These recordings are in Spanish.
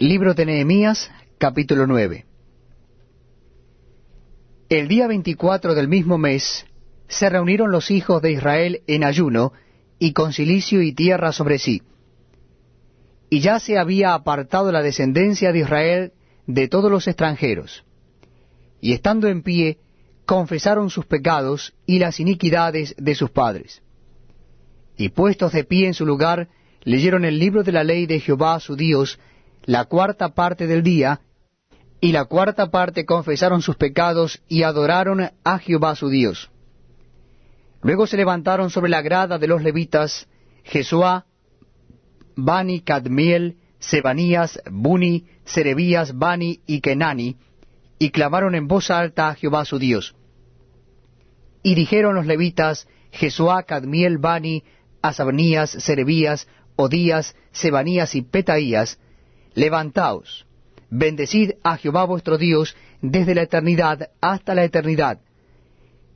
Libro de Nehemías, capítulo 9. El día 24 del mismo mes se reunieron los hijos de Israel en ayuno y con silicio y tierra sobre sí. Y ya se había apartado la descendencia de Israel de todos los extranjeros. Y estando en pie, confesaron sus pecados y las iniquidades de sus padres. Y puestos de pie en su lugar, leyeron el libro de la ley de Jehová su Dios, la cuarta parte del día, y la cuarta parte confesaron sus pecados y adoraron a Jehová su Dios. Luego se levantaron sobre la grada de los levitas Jesuá, Bani, Cadmiel, Sebanías, Buni, Serebías, Bani y Kenani, y clamaron en voz alta a Jehová su Dios. Y dijeron los levitas, Jesuá, Cadmiel, Bani, Asabanías, Serebías, Odías, Sebanías y Petaías, levantaos, bendecid a Jehová vuestro Dios desde la eternidad hasta la eternidad,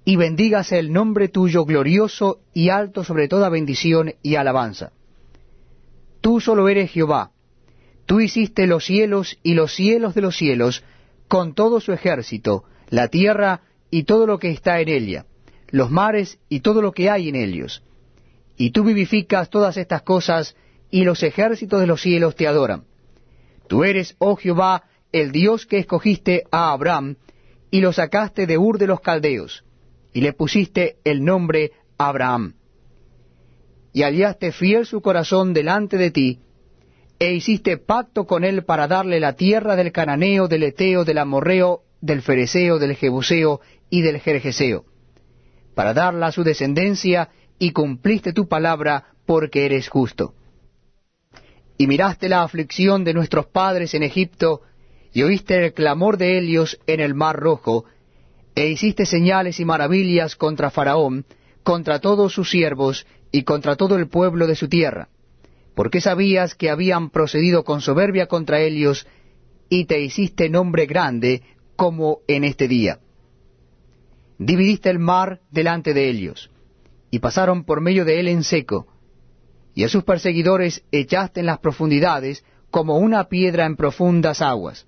y bendígase el nombre tuyo glorioso y alto sobre toda bendición y alabanza. Tú solo eres Jehová, tú hiciste los cielos y los cielos de los cielos, con todo su ejército, la tierra y todo lo que está en ella, los mares y todo lo que hay en ellos. Y tú vivificas todas estas cosas, y los ejércitos de los cielos te adoran. Tú eres, oh Jehová, el Dios que escogiste a Abraham, y lo sacaste de Ur de los Caldeos, y le pusiste el nombre Abraham. Y hallaste fiel su corazón delante de ti, e hiciste pacto con él para darle la tierra del Cananeo, del Eteo, del Amorreo, del Fereceo, del Jebuseo y del Jerjeseo, para darla a su descendencia, y cumpliste tu palabra porque eres justo y miraste la aflicción de nuestros padres en Egipto, y oíste el clamor de ellos en el mar rojo, e hiciste señales y maravillas contra Faraón, contra todos sus siervos, y contra todo el pueblo de su tierra, porque sabías que habían procedido con soberbia contra ellos, y te hiciste nombre grande, como en este día. Dividiste el mar delante de ellos, y pasaron por medio de él en seco, y a sus perseguidores echaste en las profundidades como una piedra en profundas aguas.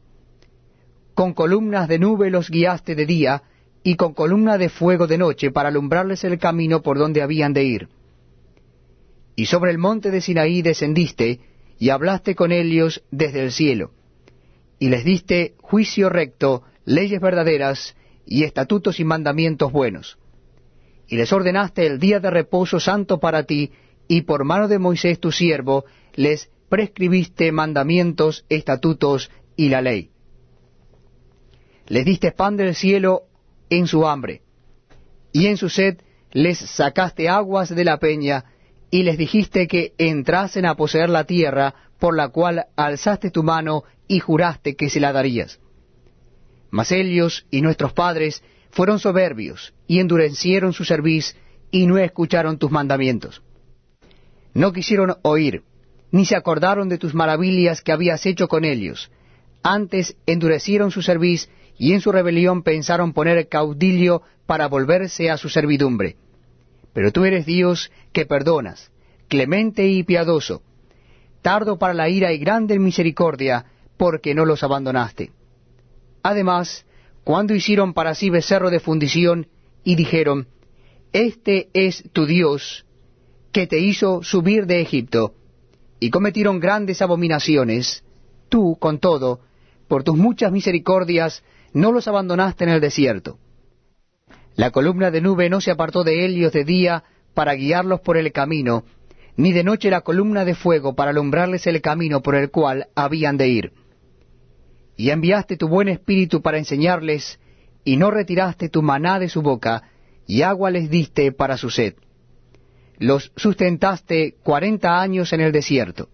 Con columnas de nube los guiaste de día, y con columna de fuego de noche para alumbrarles el camino por donde habían de ir. Y sobre el monte de Sinaí descendiste, y hablaste con ellos desde el cielo, y les diste juicio recto, leyes verdaderas, y estatutos y mandamientos buenos. Y les ordenaste el día de reposo santo para ti, y por mano de Moisés tu siervo les prescribiste mandamientos, estatutos y la ley. Les diste pan del cielo en su hambre, y en su sed les sacaste aguas de la peña, y les dijiste que entrasen a poseer la tierra por la cual alzaste tu mano y juraste que se la darías. Mas ellos y nuestros padres fueron soberbios, y endurecieron su cerviz, y no escucharon tus mandamientos no quisieron oír, ni se acordaron de tus maravillas que habías hecho con ellos. Antes endurecieron su cerviz y en su rebelión pensaron poner caudillo para volverse a su servidumbre. Pero tú eres Dios que perdonas, clemente y piadoso, tardo para la ira y grande en misericordia, porque no los abandonaste. Además, cuando hicieron para sí becerro de fundición, y dijeron, Este es tu Dios, que te hizo subir de Egipto, y cometieron grandes abominaciones, tú, con todo, por tus muchas misericordias, no los abandonaste en el desierto. La columna de nube no se apartó de ellos de día para guiarlos por el camino, ni de noche la columna de fuego para alumbrarles el camino por el cual habían de ir. Y enviaste tu buen espíritu para enseñarles, y no retiraste tu maná de su boca, y agua les diste para su sed los sustentaste cuarenta años en el desierto.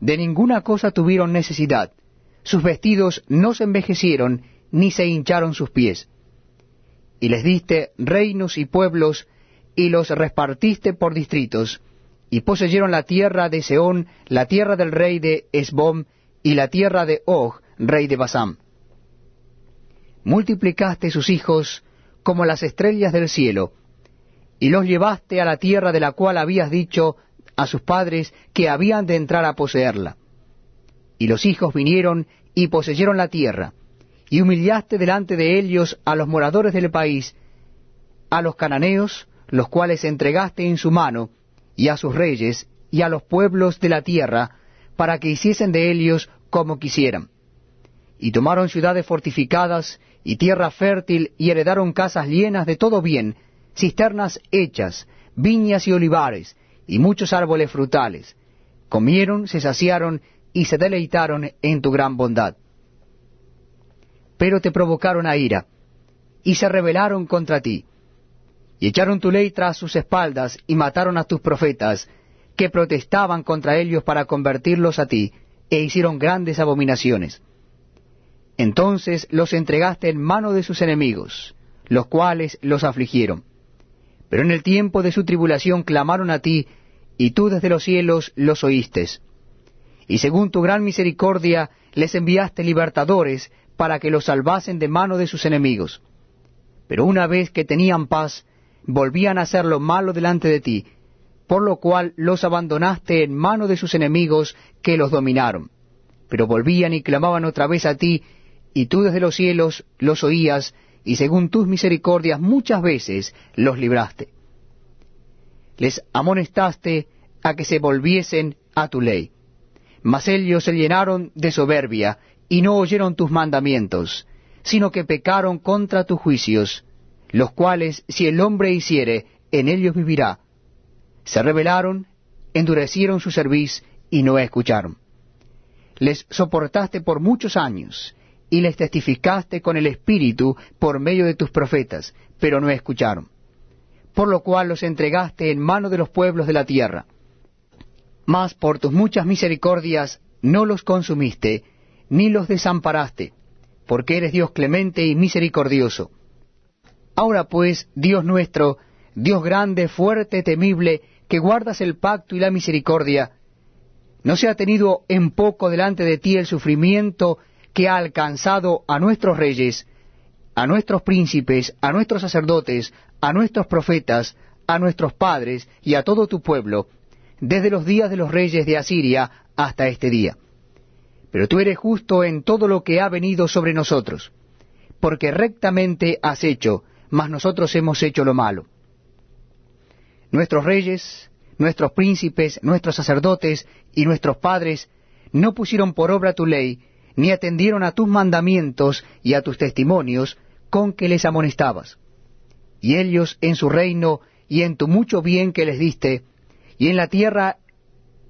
De ninguna cosa tuvieron necesidad. Sus vestidos no se envejecieron, ni se hincharon sus pies. Y les diste reinos y pueblos, y los repartiste por distritos, y poseyeron la tierra de Seón, la tierra del rey de Esbom, y la tierra de Og, rey de Basam. Multiplicaste sus hijos como las estrellas del cielo, y los llevaste a la tierra de la cual habías dicho a sus padres que habían de entrar a poseerla. y los hijos vinieron y poseyeron la tierra, y humillaste delante de ellos a los moradores del país, a los cananeos, los cuales entregaste en su mano, y a sus reyes, y a los pueblos de la tierra, para que hiciesen de ellos como quisieran. Y tomaron ciudades fortificadas, y tierra fértil, y heredaron casas llenas de todo bien, cisternas hechas, viñas y olivares, y muchos árboles frutales. Comieron, se saciaron, y se deleitaron en tu gran bondad. Pero te provocaron a ira, y se rebelaron contra ti, y echaron tu ley tras sus espaldas, y mataron a tus profetas, que protestaban contra ellos para convertirlos a ti, e hicieron grandes abominaciones. Entonces los entregaste en mano de sus enemigos, los cuales los afligieron. Pero en el tiempo de su tribulación clamaron a ti, y tú desde los cielos los oíste. Y según tu gran misericordia les enviaste libertadores para que los salvasen de mano de sus enemigos. Pero una vez que tenían paz, volvían a hacer lo malo delante de ti, por lo cual los abandonaste en mano de sus enemigos que los dominaron. Pero volvían y clamaban otra vez a ti, y tú desde los cielos los oías, y según tus misericordias muchas veces los libraste. Les amonestaste a que se volviesen a tu ley. Mas ellos se llenaron de soberbia, y no oyeron tus mandamientos, sino que pecaron contra tus juicios, los cuales si el hombre hiciere, en ellos vivirá. Se rebelaron, endurecieron su cerviz, y no escucharon. Les soportaste por muchos años, y les testificaste con el Espíritu por medio de tus profetas, pero no escucharon. Por lo cual los entregaste en mano de los pueblos de la tierra. Mas por tus muchas misericordias no los consumiste, ni los desamparaste, porque eres Dios clemente y misericordioso. Ahora pues, Dios nuestro, Dios grande, fuerte, temible, que guardas el pacto y la misericordia, ¿no se ha tenido en poco delante de ti el sufrimiento que ha alcanzado a nuestros reyes, a nuestros príncipes, a nuestros sacerdotes, a nuestros profetas, a nuestros padres y a todo tu pueblo, desde los días de los reyes de Asiria hasta este día. Pero tú eres justo en todo lo que ha venido sobre nosotros, porque rectamente has hecho, mas nosotros hemos hecho lo malo. Nuestros reyes, nuestros príncipes, nuestros sacerdotes y nuestros padres no pusieron por obra tu ley, ni atendieron a tus mandamientos y a tus testimonios con que les amonestabas. Y ellos en su reino y en tu mucho bien que les diste, y en la tierra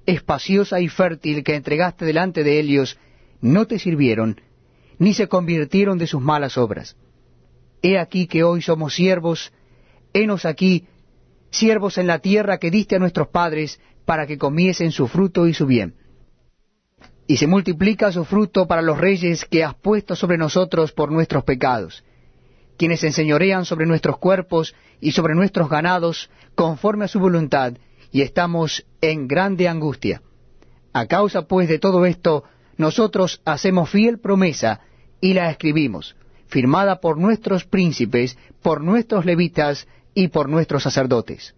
espaciosa y fértil que entregaste delante de ellos, no te sirvieron, ni se convirtieron de sus malas obras. He aquí que hoy somos siervos, henos aquí, siervos en la tierra que diste a nuestros padres, para que comiesen su fruto y su bien y se multiplica su fruto para los reyes que has puesto sobre nosotros por nuestros pecados, quienes enseñorean sobre nuestros cuerpos y sobre nuestros ganados conforme a su voluntad, y estamos en grande angustia. A causa pues de todo esto, nosotros hacemos fiel promesa y la escribimos, firmada por nuestros príncipes, por nuestros levitas y por nuestros sacerdotes